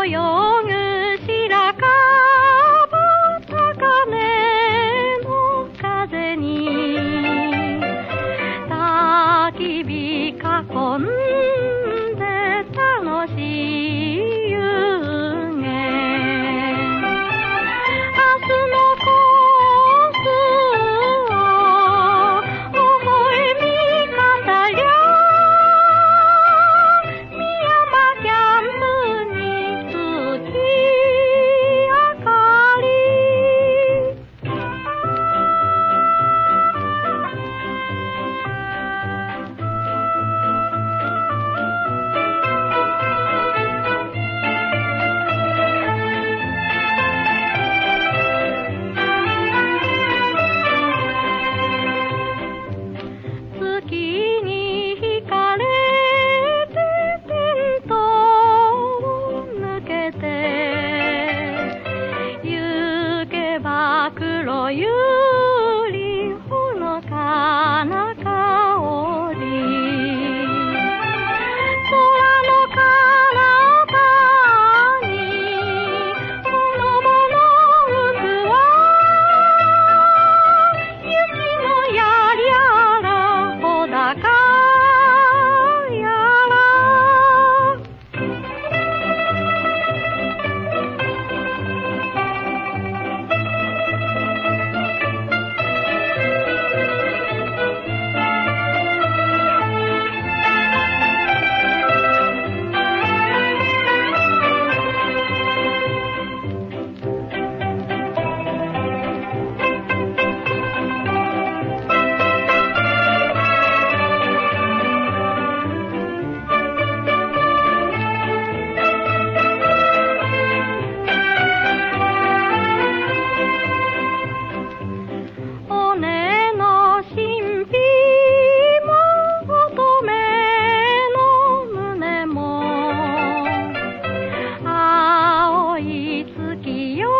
보여 you. की